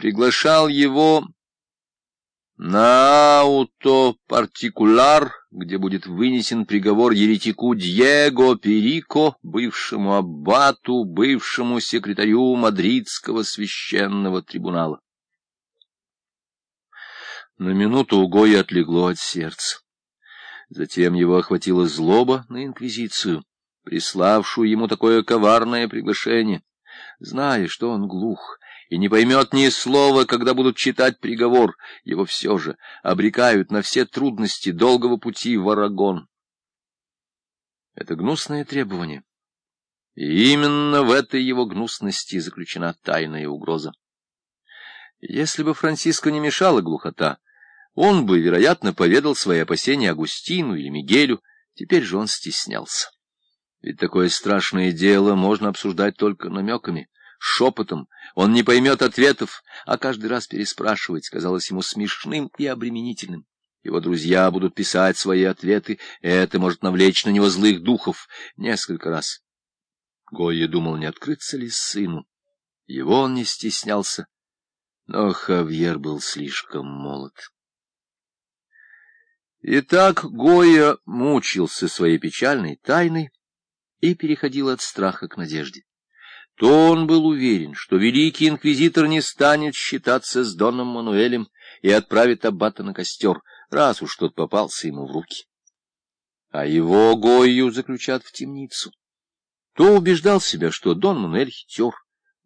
приглашал его на ауто-партикуляр, где будет вынесен приговор еретику Диего Перико, бывшему аббату, бывшему секретарю Мадридского священного трибунала. На минуту у Гоя отлегло от сердца. Затем его охватила злоба на инквизицию, приславшую ему такое коварное приглашение. Зная, что он глух, и не поймет ни слова, когда будут читать приговор, его все же обрекают на все трудности долгого пути в Арагон. Это гнусное требование. И именно в этой его гнусности заключена тайная угроза. Если бы Франциско не мешала глухота, он бы, вероятно, поведал свои опасения Агустину или Мигелю, теперь же он стеснялся. Ведь такое страшное дело можно обсуждать только намеками шепотом, он не поймет ответов, а каждый раз переспрашивать казалось ему смешным и обременительным. Его друзья будут писать свои ответы, это может навлечь на него злых духов несколько раз. Гойя думал, не открыться ли сыну. Его он не стеснялся, но Хавьер был слишком молод. Итак, Гойя мучился своей печальной тайной и переходил от страха к надежде то он был уверен, что великий инквизитор не станет считаться с Доном Мануэлем и отправит аббата на костер, раз уж тот попался ему в руки. А его Гойю заключат в темницу. То убеждал себя, что Дон Мануэль хитер,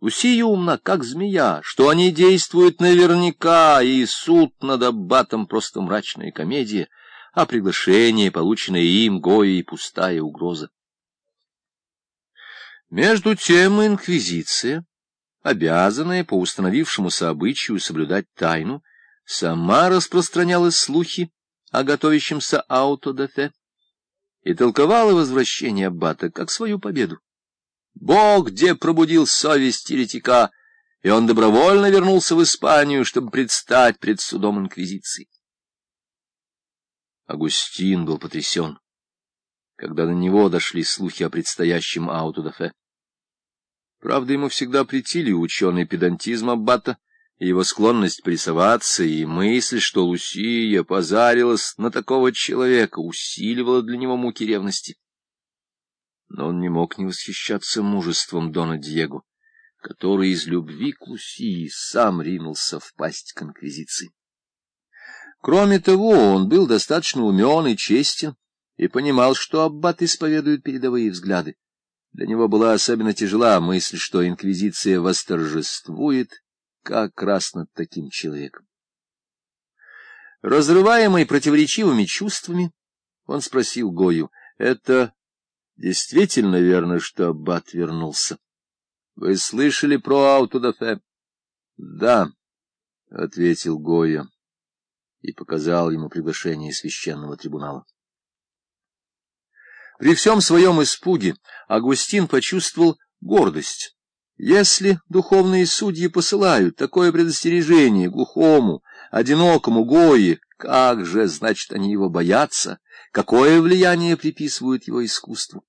Лусия умна, как змея, что они действуют наверняка, и суд над аббатом просто мрачная комедия, а приглашение, полученное им, Гоей, пустая угроза. Между тем инквизиция, обязанная по установившемуся обычаю соблюдать тайну, сама распространяла слухи о готовящемся аутодафе и толковала возвращение аббата как свою победу. Бог где пробудил совесть еретика, и он добровольно вернулся в Испанию, чтобы предстать пред судом инквизиции. Агустин был потрясен, когда до него дошли слухи о предстоящем аутодафе. Правда, ему всегда претили ученый педантизм Аббата, и его склонность прессоваться, и мысль, что Лусия позарилась на такого человека, усиливала для него муки ревности. Но он не мог не восхищаться мужеством Дона Диего, который из любви к Лусии сам ринулся в пасть к инквизиции. Кроме того, он был достаточно умен и честен, и понимал, что аббат исповедует передовые взгляды. Для него была особенно тяжела мысль, что инквизиция восторжествует как раз над таким человеком. Разрываемый противоречивыми чувствами, он спросил Гою, «Это действительно верно, что Аббат вернулся? Вы слышали про аутодафе?» «Да», — ответил Гоя и показал ему приглашение священного трибунала. При всем своем испуге Агустин почувствовал гордость. Если духовные судьи посылают такое предостережение глухому, одинокому Гое, как же, значит, они его боятся, какое влияние приписывают его искусству?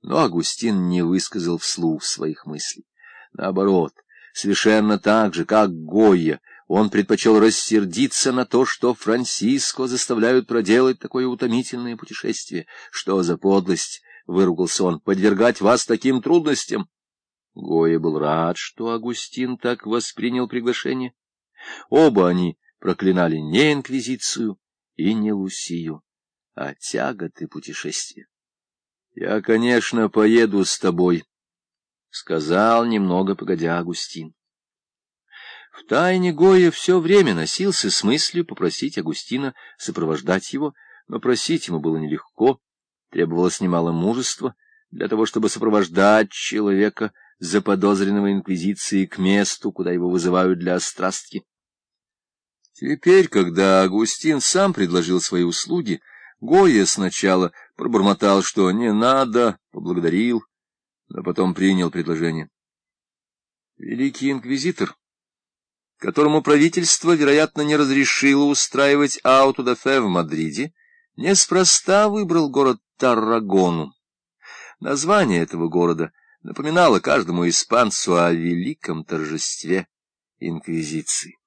Но Агустин не высказал вслух своих мыслей. Наоборот, совершенно так же, как Гойя, он предпочел рассердиться на то, что Франсиско заставляют проделать такое утомительное путешествие. Что за подлость, — выругался он, — подвергать вас таким трудностям? Гоя был рад, что Агустин так воспринял приглашение. Оба они проклинали не инквизицию и не Лусию, а тяготы путешествия. — Я, конечно, поеду с тобой, — сказал немного погодя Агустин. В тайне Гоя все время носился с мыслью попросить Агустина сопровождать его, но просить ему было нелегко, требовалось немало мужества для того, чтобы сопровождать человека, заподозренного инквизицией, к месту, куда его вызывают для острастки. Теперь, когда Агустин сам предложил свои услуги, Гоя сначала пробормотал, что не надо, поблагодарил, но потом принял предложение. Великий инквизитор которому правительство, вероятно, не разрешило устраивать аутодафе в Мадриде, неспроста выбрал город Таррагону. Название этого города напоминало каждому испанцу о великом торжестве, инквизиции.